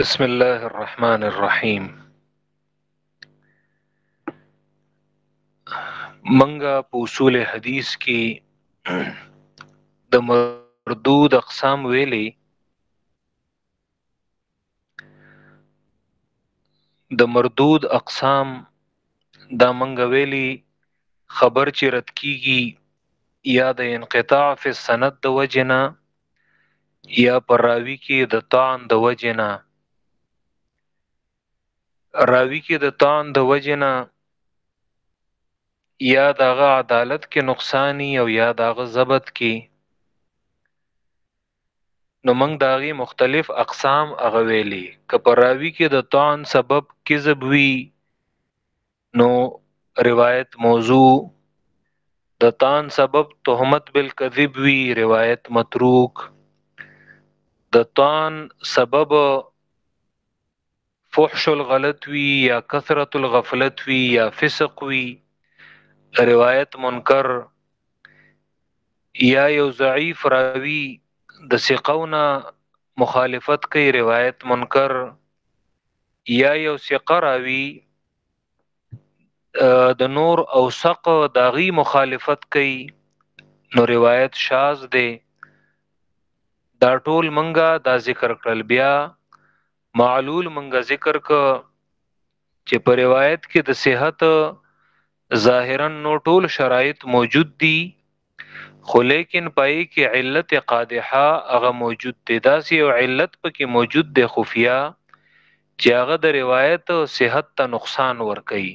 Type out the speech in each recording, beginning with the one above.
بسم الله الرحمن الرحیم منګه په اصول حدیث کې د مردود اقسام ویلي د مردود اقسام دا منګ ویلی خبر چې رد کیږي یا د انقطاع فی سند د وجنه یا پر راوی کې د طعن د وجنه راوی کې د طعن د وجنه یا دغه عدالت کې نقصانی او یا دغه ضبط کې نو موږ د هغې مختلف اقسام هغه ویلي که په راوي کې د طعن سبب کذب وي نو روایت موضوع د طعن سبب تهمت بالکذب وي روایت متروک د طعن سبب فحش الغلط وی یا کثرت الغفلت وی یا فسق وی روایت منکر یا یو ضعیف راوی د ثقونه مخالفت کوي روایت منکر یا یو ثقه راوی د نور او سق داغي مخالفت کوي نو روایت شاذ دی دا ټول منګه دا ذکر کړل بیا معلول منګه ذکر ک چې په روایت کې د صحت ظاهرا نو ټول شرایط موجود دي خو لیکن پای کې علت قادحه هغه موجود دی دا سی او علت پکې موجود دی خفیا چې هغه د روایت او صحت ته نقصان ور کوي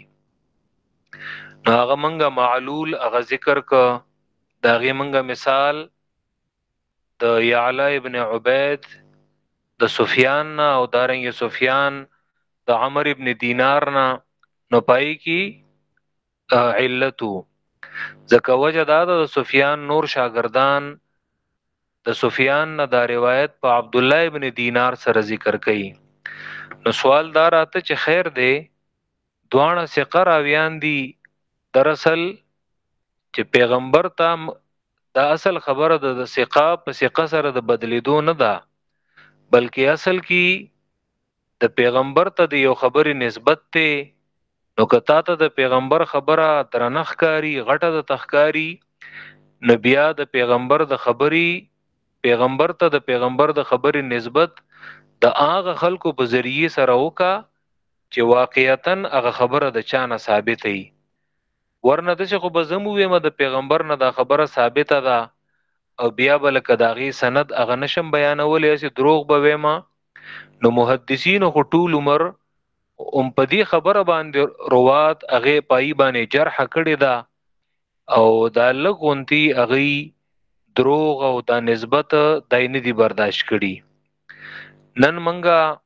نو هغه منګه معلول هغه ذکر ک داغه منګه مثال د يعلى ابن عبيد د سفيان نه او دارنګ سفيان د عمر ابن دينار نه نو پای کی علتو ځکه وجه دا د سفیان نور شاګردان د سفیان نه دا روایت په عبد الله ابن دینار سره ذکر کړي نو سوال دا راته چې خیر دی دواړه ثقه راویان دي دراصل چې پیغمبر ته دا اصل خبره ده د ثقه په ثقه سره د بدلیدو نه ده بلکې اصل کې د پیغمبر ته د یو خبرې نسبت ته نو کتا ته د پیغمبر خبره درنخ کاری غټه د تخکاری نو بیا د پیغمبر د خبري پیغمبر ته د پیغمبر د خبرې نسبت د هغه خلکو په ذریعه سره وکا چې واقعتاً هغه خبره د چا نه ثابته وي، ورنه داسې خو به زه هم ووایم د پیغمبر نه دا خبره ثابته ده او بیا به لکه د هغې سند هغه نه شم بیانولی، هسې دروغ به وایم، نو محدثینو خو ټول عمر هم په دې خبره باندې روات هغه پای باندې جرح کړی ده او دا لغونتی هغه دروغ او دا نسبت دای نه دی برداشت کړي نن منګه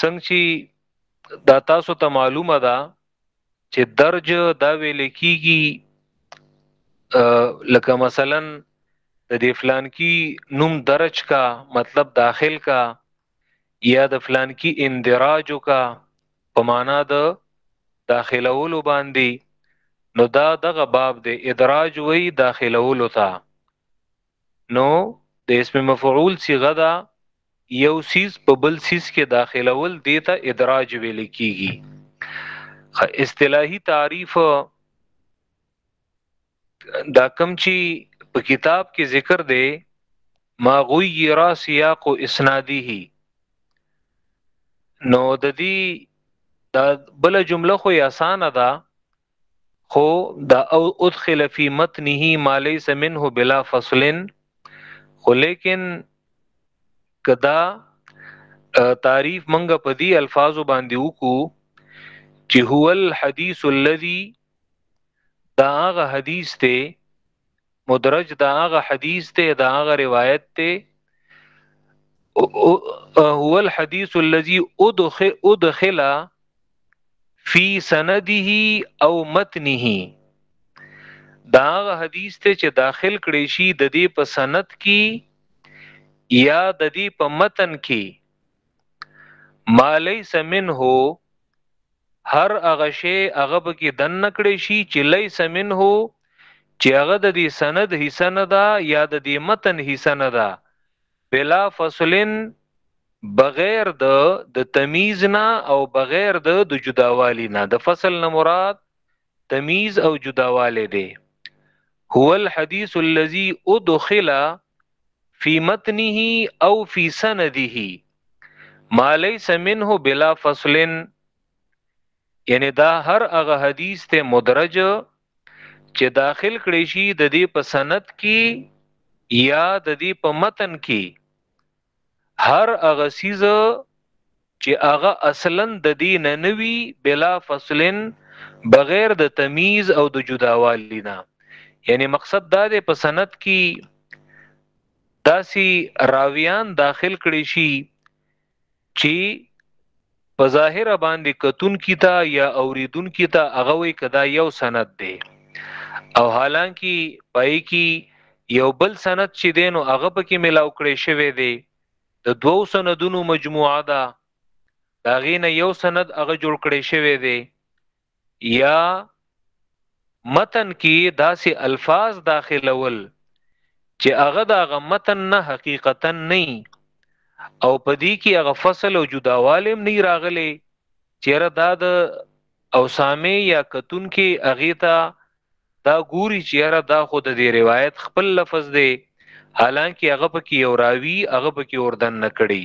څنګه چې دا تاسو ته معلومه ده چې درج دا ویل کیږي لکه مثلا د دې فلان کی نوم درج کا مطلب داخل کا یا د فلان کی اندراج کا په معنا د داخلولو باندې نو دا دغه باب دی ادراج وی داخلولو ته نو د اسم مفعول صيغه ده یو سیز په بل سیز کې داخلول دیته ادراج ویل کیږي خ اصطلاحي تعریف دا کم چی په کتاب کې ذکر دی ما غیر سیاق اسناده نو د دې دا بل جمله خو اسانه ده خو دا او ادخل فی متنه ما لیس منه بلا فصل خو لیکن کدا تعریف منګه په دی الفاظو باندې وکړو چې هو الحدیث الذی دا هغه حدیث ته مدرج دا هغه حدیث ته دا هغه روایت ته هو الحديث الذي ادخل ادخل في سنده او متنه دا هغه حدیث ته چې داخل کړي شي د دې په سند کې یا د دې په متن کې ما ليس منه هر هغه شی هغه به کې دن نکړي شي چې ليس منه چې هغه د دې سند حصہ نه ده یا د دې متن حصہ نه ده بلا فصلن بغیر د د تمیز نه او بغیر د د جداوالی نه د فصل نه مراد تمیز او جداواله دی هو الحديث الذي ادخل في متنه او في سنده ما ليس منه بلا فصل یعنی دا هر هغه حدیث ته مدرج چې داخل کړي شي د دې په سند کې یا د دې په متن کې هر هغه سیز چې هغه اصلا د دین نه وی بلا فصلن بغیر د تمیز او د جداوالی نه یعنی مقصد دا دی په سند کې داسی راویان داخل کړي شي چې په ظاهره باندې کتونکي ته یا اوریدونکي ته هغه وی کدا یو سند دی او حالانکه پای کې یو بل سند چې دینو هغه پکې ملاو کړی شوی دی د دوو سندونو مجموعه ده دا غینه یو سند هغه جوړ کړی شوی دی یا متن کې داسې الفاظ داخلول چې هغه د هغه متن نه حقیقتا نه او په دې کې هغه فصل او جداوالم نه راغلي چیرې دا د اوسامه یا کتون کې هغه ته دا ګوري چیرې دا خو د دې روایت خپل لفظ دی حالانکه هغه پکې یو راوی هغه پکې اردن نه کړي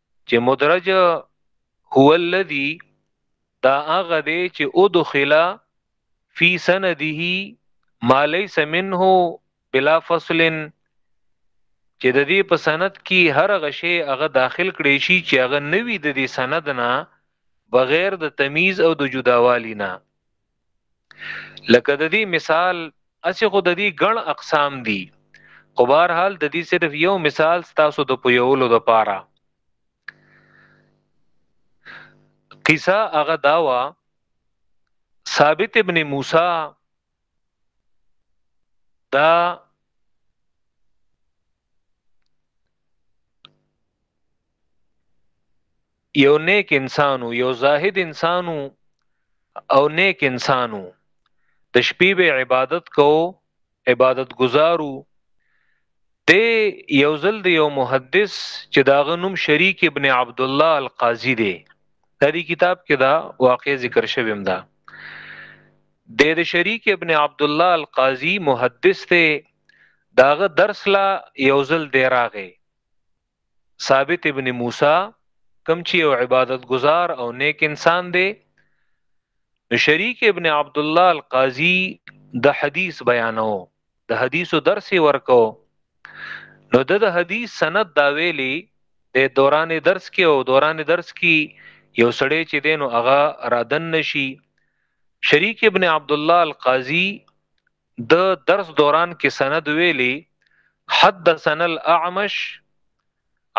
چې مدرج هو الذي دا هغه دی چې ادخل فی سنده ما ليس منه بلا فصل چې د دې په سند کې هر غشي هغه داخل کړي شي چې هغه نوي د دې سند نه بغیر د تمیز او د جداوالی نه لکه د دې مثال اسی خو د دې ګڼ اقسام دي خو بهر حال د دې صرف یو مثال تاسو د پویولو د پاره قصه هغه داوا ثابت ابن موسی دا یو نیک انسانو یو زاهد انسانو او نیک انسانو د شپې به عبادت کو عبادت گزارو د یو ځل د یو محدث چې داغه نوم شریک ابن عبد الله القاضی دی د دې کتاب کې دا واقع ذکر شویم دا د د شریک ابن عبد الله القاضی محدث ته داغه درس لا یو ځل دی راغی ثابت ابن موسی کم چې یو عبادت گزار او نیک انسان دی شریک ابن عبد الله القاضي د حدیث بیانو د حدیثو درس ورکو نو د حدیث سند دا ویلی د دوران درس کې او دوران درس کې یو سړی چې دینو هغه رادن نشي شریک ابن عبد الله القاضي د درس دوران کې سند ویلي حدثنا الاعمش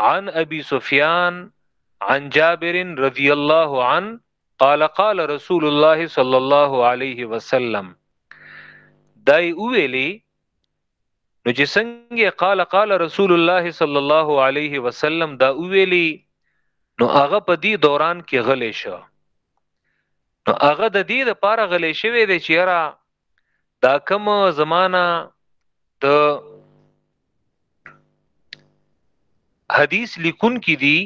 عن ابي سفيان عن جابر رضي الله عنه قال قال رسول الله صلى الله عليه وسلم دای ویلي نو چې څنګه قال قال رسول الله صلی الله علیه وسلم دا ویلي نو هغه په دې دوران کې غلې شو نو هغه د دې لپاره غلې شوې دی چې را دا کوم زمانہ د حدیث لیکون کې دي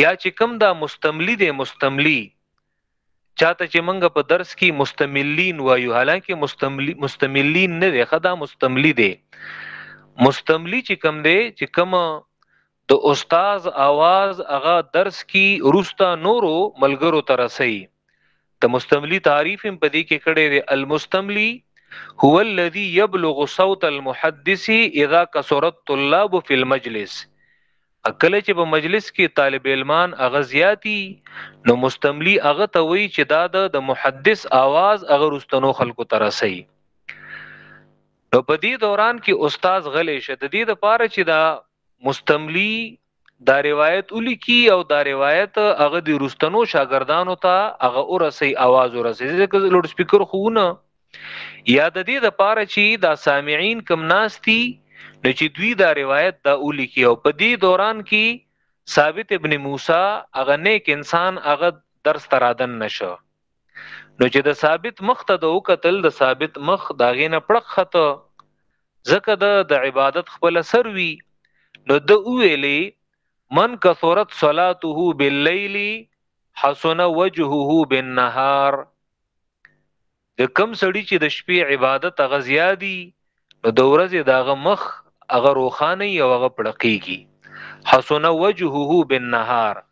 یا چې کوم دا مستملی دی مستملی چاته چې منګه په درس کې مستملین وایو حالانکه مستملی مستملین نه دی خدا مستملی دی مستملی چې کم دی چې کم د استاد اواز هغه درس کی روستا نورو ملګرو ته رسي د مستملی تعریف هم پدې کې کړی دی المستملی هو الذي يبلغ صوت المحدث اذا كثرت طلاب في المجلس اکل چې په مجلس کې طالب علمان اغه زیاتی نو مستملی اغه ته وی چې دا د محدث आवाज اغه رستنو خلکو ته رسي نو په دې دوران کې استاد غلې شه د دې لپاره چې دا مستملی دا روایت ولیکي او دا روایت هغه د رستنو شاګردانو ته هغه اورسي आवाज اورسي ځکه لوډ سپیکر خوونه یا د دې د پاره چې دا سامعين کم ناشتي نو چې دوی دا روایت دا ولیکي او په دې دوران کې ثابت ابن موسی هغه نیک انسان هغه درس ترادن نشو نو چې د ثابت مخ ته د وکتل د ثابت مخ داغې نه پړق خته ځکه د د عبادت خپل سر وی نو د ویلی من کثرت صلاته باللیل حسن وجهه بالنهار د کم سړی چې د شپې عبادت هغه زیادی نو د ورځې داغه مخ هغه روخانه او هغه پړقېږي حسن وجهه بالنهار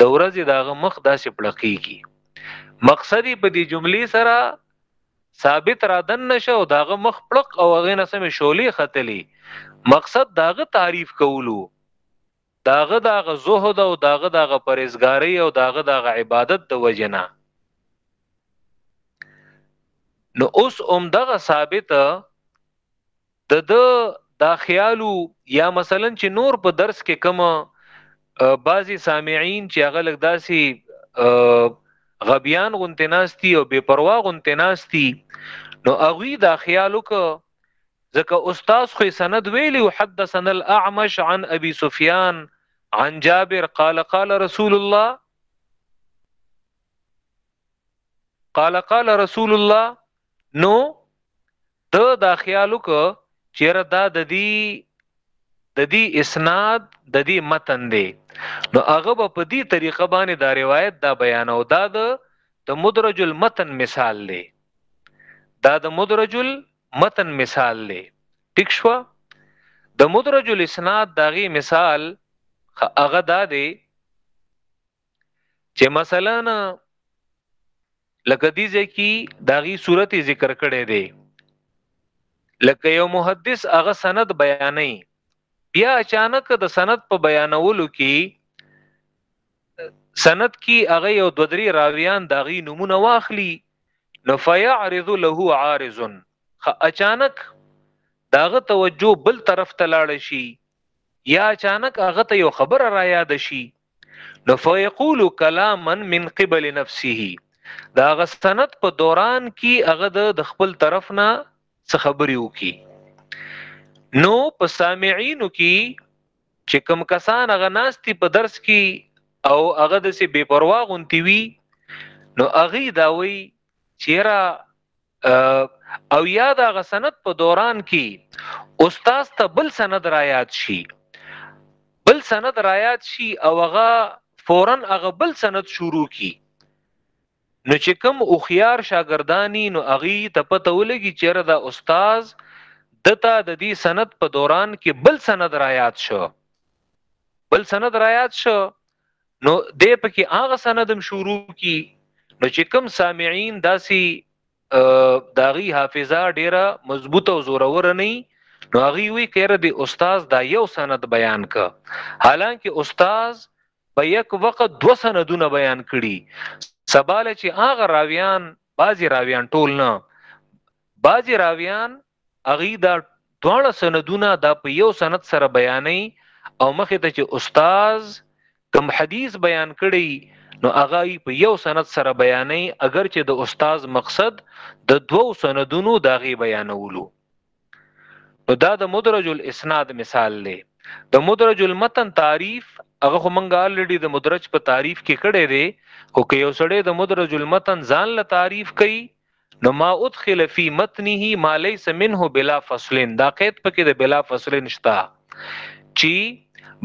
د ورځې داغه مخ داسې پړقېږي مقصد په دې جملې سره ثابت را دن نشه او داغه مخ پړق او هغه نه سمې شولې ختلې مقصد داغه تعریف کولو داغه داغه زهد او داغه داغه پرېزګاری او داغه داغه عبادت د وجنا نو اوس اوم دغه ثابت د ده دا خیال وو یا مثلا چې نور په درس کې کوم بعضی سامعین چې هغه لګ داسي غبیان غونته ناشتي او بے پروا غونته ناشتي نو اغوی دا خیال وک ځکه استاد خو سند ویلی او حدثنا الاعمش عن ابي سفيان عن جابر قال قال رسول الله قال قال رسول الله نو د دا خیال وک چیرې دا د دې د دې اسناد د دې متن دی نو هغه په دې طریقه باندې دا روایت دا بیان او دا د د مدرج المتن مثال دی دا د مدرج المتن مثال دی ټیک شو د مدرج الاسناد داغي مثال هغه دا دی چې مثلا لکه دې ځکه داغي صورت ذکر کړي دي لکه یو محدث هغه سند بیانې بیا اچانک د سند په بیانولو کې سند کې هغه یو دو درې راویان داغي نمونه واخلي نو فیعرض له عارض اچانک داغه توجه بل طرف ته لاړ شي یا اچانک هغه ته یو خبر را یاد شي نو فیقول کلاما من قبل نفسه دا غستنت په دوران کې هغه د خپل طرف نه څه خبري وکي نو په سامعینو کې چې کم کسان هغه ناشتي په درس کې او هغه د سي بے پروا غونتی وي نو اغي داوي چیرې او یا دا غ سند په دوران کې استاد ته بل سند را یاد شي بل سند را یاد شي او هغه فورا هغه بل سند شروع کی نو چې کوم او خيار شاګردانی نو اغي ته پته ولګي چې دا استاد دته د دې سند په دوران کې بل سند را یاد شو بل سند را یاد شو نو دې پکې هغه سندم شروع کی نو چې کم سامعين داسي داغي حافظه ډیره مضبوطه او زورور نه نو هغه وی کړه دی استاد دا یو سند بیان ک حالانکه استاد په یک وخت دو سندونه بیان کړي سباله چې هغه راویان بازي راویان ټول نه بازي راویان هغوی دا دواړه سندونه دا په یو سند سره بیانوي او مخې ته چې استاد کم حدیث بیان کړي نو هغه په یو سند سره بیانوي اگر چې د استاد مقصد د دوو سندونو داغي بیانولو نو دا د مدرج الاسناد مثال دی د مدرج المتن تعریف هغه خو مونږه الډی د مدرج په تعریف کې کړی دی خو که یو سړی د مدرج المتن ځان له تعریف کوي نو ما ادخل فی متنه ما ليس منه بلا فصلین دا قید پکې د بلا فصلین شتا چی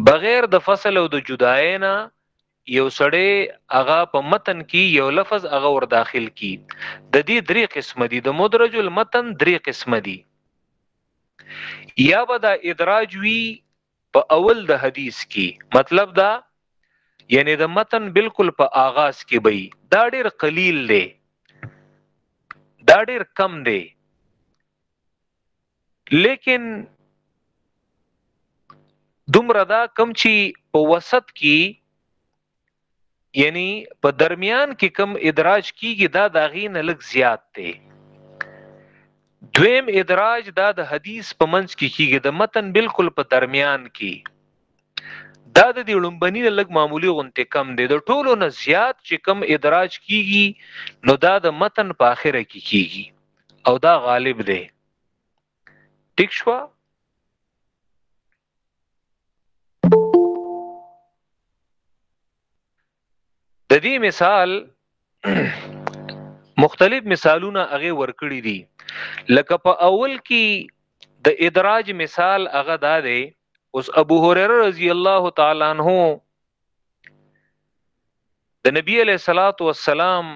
بغیر د فصل او د جدای نه یو سړی هغه په متن کې یو لفظ هغه ور داخل کی د دې درې قسم دي د مدرج المتن درې قسم دي یا به دا ادراج وی په اول د حدیث کی مطلب دا یعنی د متن بالکل په آغاز کې بی دا ډیر قلیل دی دا ډیر کم دی لیکن دومره دا کم چی په وسط کې یعنی په درمیان کې کم ادراج کیږي دا د غین لک زیات دی دویم ادراج دا د حدیث په منځ کې کیږي د متن بالکل په درمیان کې دا د دې لومبني لګ معمولی غونته کم دی د ټولو نه زیات چې کم ادراج کیږي نو دا د متن په اخره کې کیږي او دا غالب دی ټیک شو د دې مثال مختلف مثالونه هغه ورکړي دي لکه په اول کې د ادراج مثال هغه دا دی اوس ابو هريره رضی الله تعالی عنہ د نبی علیہ الصلات والسلام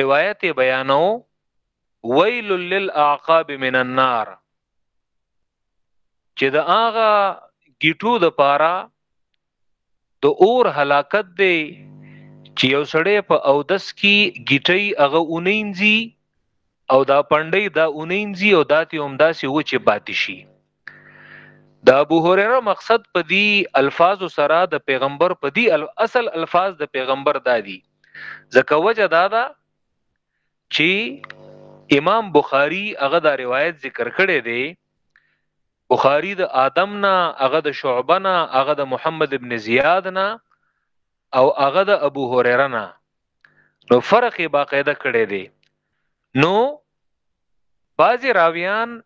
روایت بیانو ویل للاعقاب من النار چې د هغه ګیټو د پاره د اور هلاکت دی چې یو سړی په او دس کې ګیټي هغه اونینځي او دا پندې دا اونینځي او داتې هم داسې و چې پاتې شي د ابو هريره مقصد په دي الفاظ سره د پیغمبر په دي اصل الفاظ د پیغمبر دادي ځکه وجه دادا چی امام بخاری هغه دا روایت ذکر کړی دی بخاری د آدم نه هغه د شعبه نه هغه د محمد ابن زیاد نه او هغه د ابو هريره نه نو فرق یې باقاعده کړی دی نو بعضی راویان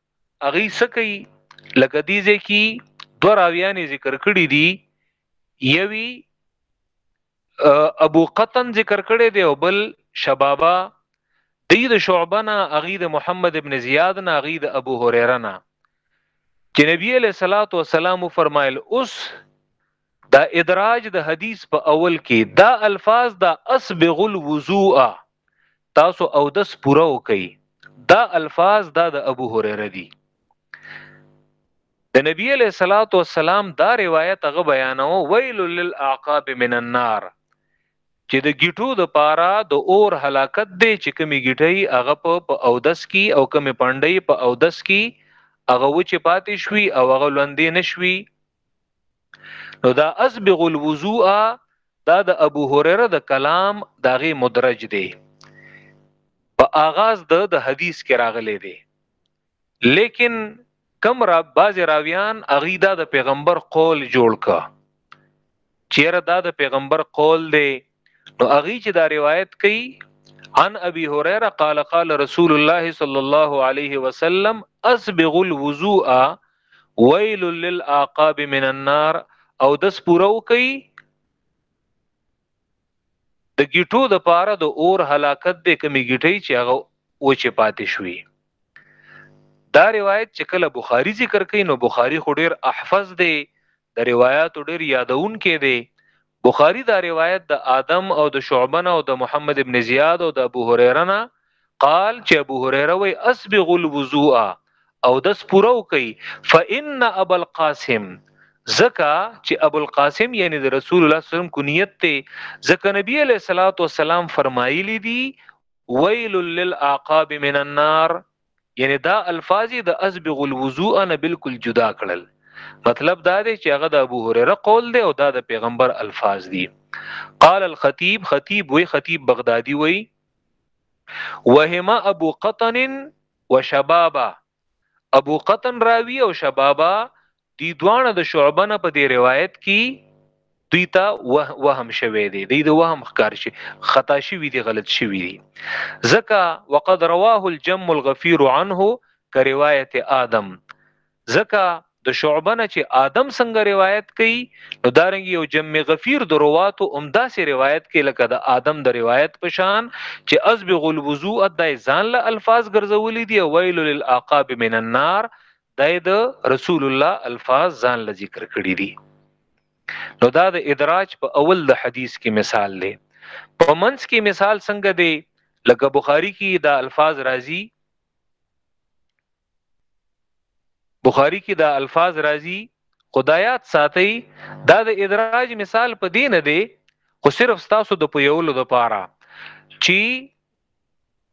اغي سکی لکه دیزه کی دو راویان ذکر کړی دی یوی ابو قطن ذکر کړی دی او بل شبابا دی د شعبه نه اغي د محمد ابن زیاد نه اغي د ابو هريره نه چې نبی له صلوات و سلام فرمایل اوس دا ادراج د حدیث په اول کې دا الفاظ دا اسبغ الوضوء تاسو او دس پوره وکي دا الفاظ دا د ابو هريره دي د نبی علیہ الصلات والسلام دا روایت هغه بیانو ویل للعقاب من النار چې د گیټو د پارا د اور هلاکت دی چې کمی گیټي هغه په اودس کی او کمی پاندې په اودس کی هغه و چې پاتې شوي او هغه لوندې نشوي نو دا اسبغ الوضوء دا د ابو هريره د کلام داغه مدرج دی په آغاز د د حدیث کې راغلي دی لیکن کم را باز راویان اغي دا د پیغمبر قول جوړ کا چیرې دا د پیغمبر قول دی نو اغي چې دا روایت کوي عن ابي هريره قال قال رسول الله صلى الله عليه وسلم اسبغ الوضوء ويل للعقاب من النار او دس پورو کوي د ګیټو د پاره د اور هلاکت د کمی ګیټي چې هغه و چې پاتې شوي دا روایت چې کله بخاری ذکر کوي نو بخاری خو ډیر احفظ دی د روایت ډیر یادون کې دی بخاری دا روایت د آدم او د شعبنه او د محمد ابن زیاد او د ابو هريره نه قال چې ابو هريره وي اسبغ الوضوء او دس پورو کوي فان ابو القاسم زکا چې ابو القاسم یعنی د رسول الله صلی الله علیه وسلم کنیت ته زکه نبی علیہ الصلوۃ والسلام فرمایلی دي ویل للعقاب من النار یعنی دا الفاظ د اسبغ الوضوء نه بالکل جدا کړل مطلب دا دی چې هغه د ابو هريره قول دی او دا د پیغمبر الفاظ دي قال الخطيب خطيب وی خطيب بغدادي وی وهما ابو قطن وشبابا ابو قطن راوی او شبابا دی دوانه د شعبه نه په دې روایت کې دوی ته وهم شوي دي دوی د وهم ښکار شي خطا شوي دي غلط شوي دي ځکه وقد رواه الجم الغفير عنه كروايه آدم ځکه د شعبه نه چې آدم څنګه روایت کوي نو دارنګ یو جمع غفیر د رواتو عمده سي روایت کوي لکه د آدم د روایت په شان چې ازبغ الوضوء د ځان له الفاظ ګرځولې دي ویل للعقاب من النار د رسول الله الفاظ ځان له ذکر کړی دي نو دا د ادراج په اول د حدیث کې مثال دی په منځ کې مثال څنګه دی لکه بخاری کې دا الفاظ راځي بخاری کې دا الفاظ راځي خدایات ساتي دا د ادراج مثال په دین دی خو صرف ستاسو د پویولو د پاره چی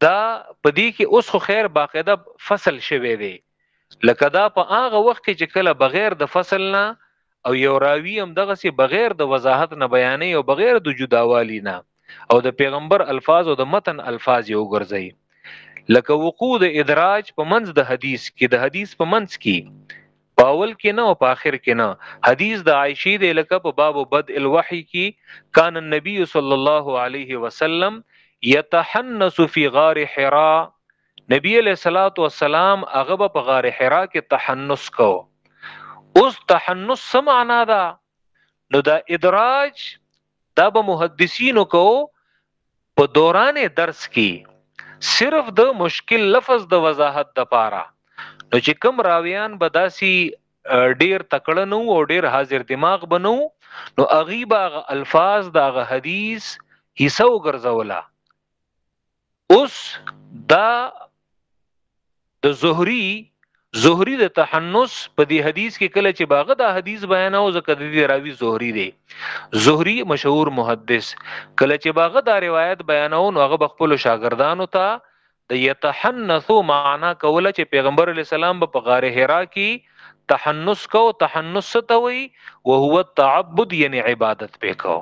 دا پدی کې اوس خو خیر باقاعده فصل شوه دی لکه دا په هغه وخت کې چې کله بغیر د فصل نه او یو راوی هم دغسې بغیر د وضاحت نه بیانې او بغیر د جداوالی نه او د پیغمبر الفاظ او د متن الفاظ یو ګرځي لکه وقوع د ادراج په منځ د حدیث کې د حدیث په منځ کې پاول کې نه او په اخر کې نه حدیث د عائشه دی لکه په باب بد الوحی کې کان النبی صلی الله علیه وسلم یتحنس فی غار حرا نبی علیہ الصلات والسلام هغه په غار حرا کې تحنس کو اوس تحنس څه معنا ده نو دا ادراج دا به محدثینو کو په دوران درس کې صرف د مشکل لفظ د وضاحت د پاره نو چې کم راویان به داسي ډیر تکړه نو او ډیر حاضر دماغ بنو نو اغیبا الفاظ دا غ حدیث حصہ وګرځولا اوس دا د زهري زهري د تحنس په دې حدیث کې کله چې باغه دا حدیث بیان او زکه د دې راوی زهري دی زهري مشهور محدث کله چې باغه دا روایت بیان او هغه خپل شاګردانو ته د یتحنثو معنا کوله چې پیغمبر علی السلام په غار حرا کې تحنس کو تحنس ته وی او هو تعبد یعنی عبادت پکاو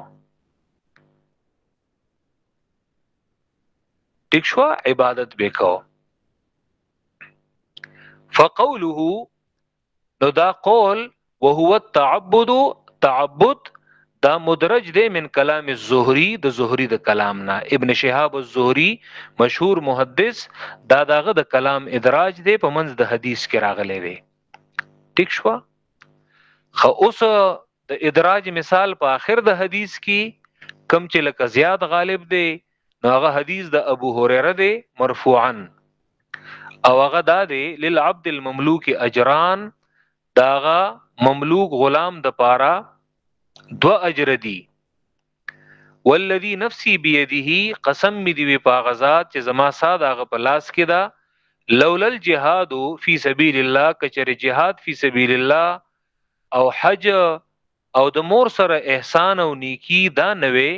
ټیک شو عبادت وکاو فقوله نو دا قول وهو التعبد تعبد دا مدرج دی من کلام الزهري د زهري د کلام نه ابن شهاب الزهري مشهور محدث دا داغه د کلام ادراج دی په منځ د حدیث کې راغلی وي ټیک شو خو اوس د ادراج مثال په اخر د حدیث کی کم چې لکه زیاد غالب دی نو هغه حدیث د ابو هريره دی مرفوعا او هغه دا دی للعبد المملوک اجران داغه مملوک غلام د پاره دو اجر دی والذي نفسي بيده قسم می دی په غزاد چې زما ساده غ په لاس کې دا لولل جهاد فی سبیل الله کچره جهاد فی سبیل الله او حج او د مور سره احسان او نیکی دا نوې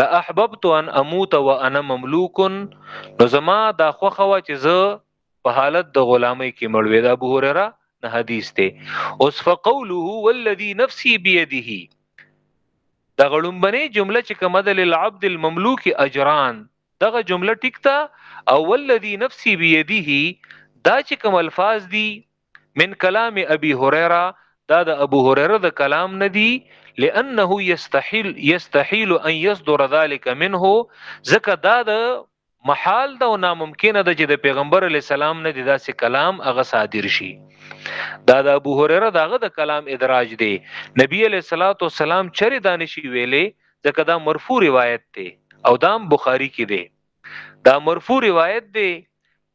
لا احببت ان اموت وانا مملوک نو زما دا خوخه وا چې زه په حالت د غلامۍ کې مړوي دا ابو هريره نه حدیث ته اوس فقوله والذي نفسي بيده دا غړومبنه جمله چې کومه د للعبد المملوک اجران دغه جمله ټیک تا او والذي نفسي بيده دا چې کوم الفاظ دي من کلام ابي هريره دا د ابو هريره د کلام ندي لانه يستحيل يستحيل ان يصدر ذلك منه زکه دا د محال دا او ناممکن ده چې د پیغمبر علی السلام نه د داسې کلام هغه صادر شي دا د ابو هريره داغه د کلام ادراج دی نبی علی صلوات و سلام چری دانشي ویلې ځکه دا مرفوع روایت دی او دام بخاری کې دی دا مرفوع روایت دی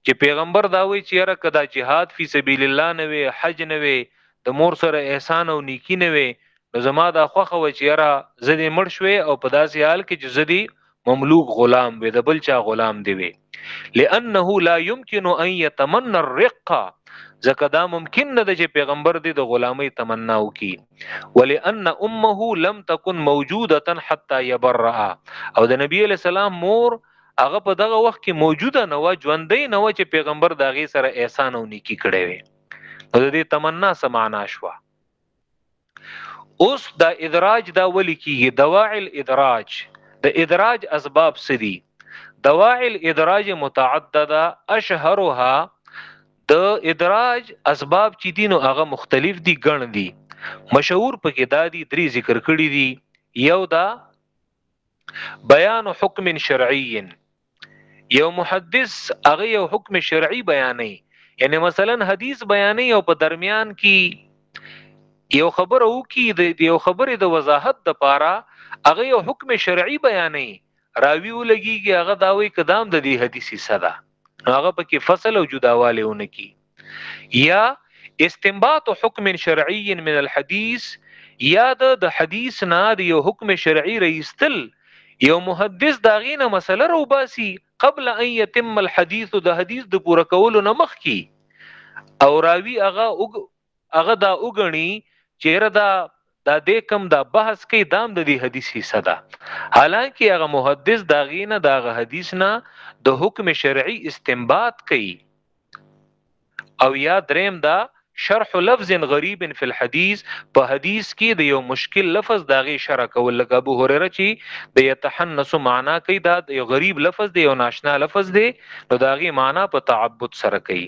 چي پيغمبر دا وایي چي یاره که دا جهاد فی سبیل الله نه وی حج نه وی د مور سره احسان او نیکی نه وی نو زما دا خوښه وه چي یاره زه دي مړ شوی او په داسي حال کي چي زه دي مملوک غلام وی د بل چا غلام دي وی لانه لا يمکن ان يتمنى الرق ځکه دا ممکن نه ده چې پیغمبر دې د غلامۍ تمنا وکي ولئن امه لم تكن موجوده حتى يبرأ او د نبی له سلام مور هغه په دغه وخت کې موجوده نه و ژوندۍ نه و چې پیغمبر د هغې سره احسان او نیکی کړی وي نو د دې تمنا څه معنا شوه اوس دا ادراج دا ولي کیږي دواعل ادراج د ادراج اسباب سدي دواعل ادراج متعدده اشهرها د ادراج اسباب چې دین او هغه مختلف دي ګڼ دي مشهور پکې دا دي درې ذکر کړی دي یو دا بیان حکم شرعی یو محدث هغه یو حکم شرعی بیانې یعنی مثلا حدیث بیانې او په درمیان کې یو خبره وکي د یو خبرې د وضاحت د پاره هغه یو حکم شرعی بیانې راوی ولګيږي هغه داوي کدام د دې حدیثي صدا هغه پکې فصل او جداواله ونه کی یا استنباط حکم شرعي من الحديث یا د حدیث نه د یو حکم شرعي رئیستل یو محدث دا غینه مسله رو باسي قبل ان يتم الحديث د حدیث د پوره کولو نه مخ کی او راوی هغه هغه دا وګڼي چې را دا دا د کم دا بحث کوي دام د دې حدیث حصہ ده حالانکه هغه محدث دا غینه دا غ حدیث نه د حکم شرعي استنباط کوي او یا دریم دا شرح لفظ غریب فی الحدیث په حدیث کې د یو مشکل لفظ داغه شرح کول لکه ابو هريره چې د یتحنس معنا کوي دا د یو غریب لفظ دی یو ناشنا لفظ دی نو داغه معنا په تعبد سره کوي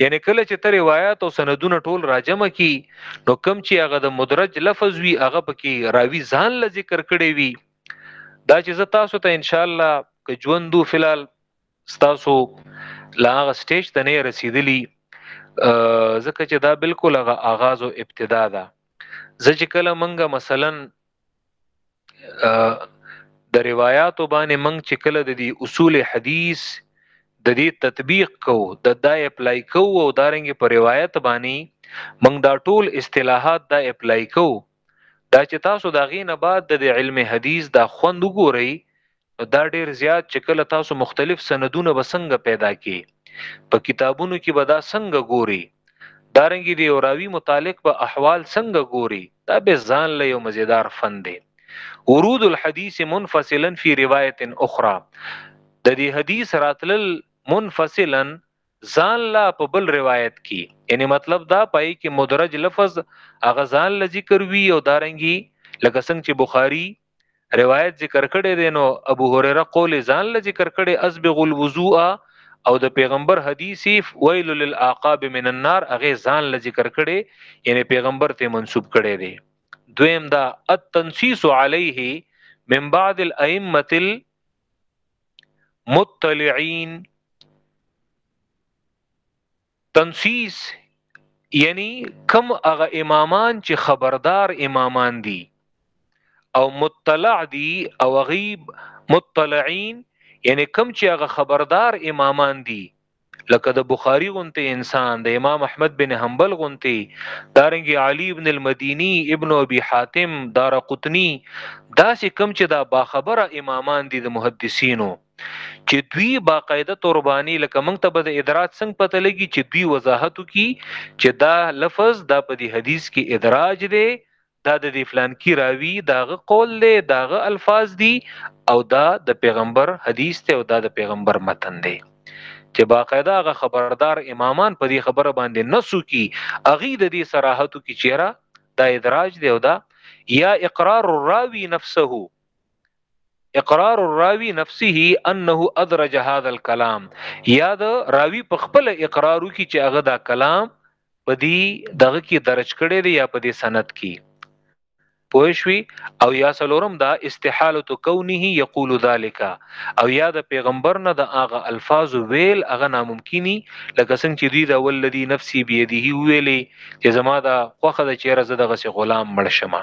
یعنی کله چې ته روایت او سندونه ټول راجم کی نو کم چې هغه د مدرج لفظ وی هغه پکې راوی ځان ل ذکر کړي وی دا چې زه تاسو ته ان شاء الله که ژوندو فلال تاسو لا هغه سټیج ته نه رسیدلی ځکه چې دا بالکل هغه آغاز او ابتدا ده زه چې کله منګه مثلا د روایتو باندې منګ چې کله د دې اصول حدیث د دې تطبیق کو د دا اپلای کو او دارنګ په روایت باندې منګ دا ټول اصطلاحات دا اپلای کو دا چې تاسو دا غینه بعد د علم حدیث دا خوند وګورئ نو دا ډیر زیات چې کله تاسو مختلف سندونه به څنګه پیدا کی په کتابونو کې به دا څنګه ګوري دارنګي دی او راوی متعلق به احوال څنګه ګوري دا به ځان له یو مزیدار فن دی ورود الحديث منفصلا في روایت اخرى د دې حدیث راتلل منفصلا ځان لا په بل روایت کې یعنی مطلب دا پای کې مدرج لفظ اغه ځان ل ذکر وی او دارنګي لکه څنګه چې بخاری روایت ذکر کړی دی نو ابو هريره قول ځان ل ذکر کړی اسبغ الوضوء او د پیغمبر حدیث ویل للعقاب من النار هغه ځان ل ذکر کړی یعنی پیغمبر ته منسوب کړی دی دویم دا التنسیس علیه من بعض الائمه المطلعين تنسیس یعنی کم هغه امامان چې خبردار امامان دي او مطلع دي او غیب مطلعين یعنی کم چې هغه خبردار امامان دي لکه د بخاری غونته انسان د امام احمد بن حنبل غونته دارنګ علی ابن المدینی ابن ابي حاتم دار قطنی دا سه کم چې دا باخبره امامان دي د محدثینو چې دوی باقاعده توربانی لکه موږ ته به د ادراج څنګه پته لګي چې دوی وضاحت کی چې دا لفظ دا په دې حدیث کې ادراج دی دا د دې فلان کی راوی داغه قول دی داغه الفاظ دی او دا د پیغمبر حدیث ته او دا د پیغمبر متن دی چې باقاعده هغه خبردار امامان په دې خبره باندې نسو کی اغي د دې صراحتو کی چیرې دا ادراج دی او دا یا اقرار الراوی نفسه اقرار الراوی نفسه انه ادرج هذا الكلام یاد راوی په خپل اقرارو کې چې هغه دا کلام په دې دغه کې درج کړي دی یا په دې سند کې پوښوي او یا سلورم دا استحاله کونه یقول ذالک او یا د پیغمبر نه د هغه الفاظ ویل هغه ناممکنی لکه څنګه چې دوی دا ولذي نفسي بيدیه ویلې چې زما دا خوخه د چیرې زده غسي غلام مړ شمه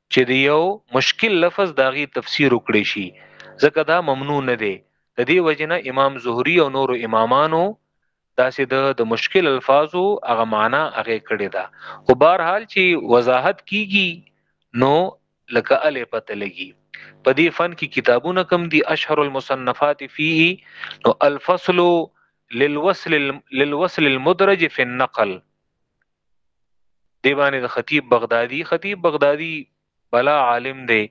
چې د یو مشکل لفظ د هغې تفسیر وکړی شي ځکه دا ممنوع نه دی د دې وجې نه امام زهري او نورو امامانو داسې د د مشکل الفاظو هغه معنا هغه کړې ده خو بهرحال چې وضاحت کیږي نو لکه اله پته لګي په دې فن کې کتابونه کم دي اشهر المصنفات فيه نو الفصل للوصل للوصل المدرج في النقل دی باندې د خطیب بغدادي خطیب بغدادي بلا عالم دی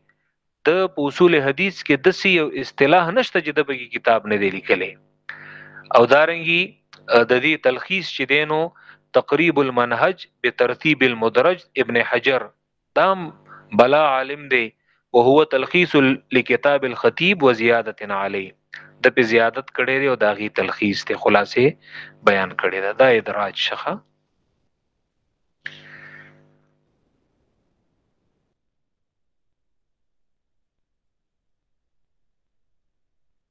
د اصول حدیث کې د سی یو اصطلاح نشته چې د بګي کتاب نه دی لیکلی او دارنګي د دې تلخیص چې دینو تقریب المنهج بترتیب المدرج ابن حجر دام بلا عالم دی وهو تلخیص لکتاب الخطیب وزیاده علی د په زیادت کړي دی او داغي تلخیص ته خلاصه بیان کړي دا, دا ادراج شخه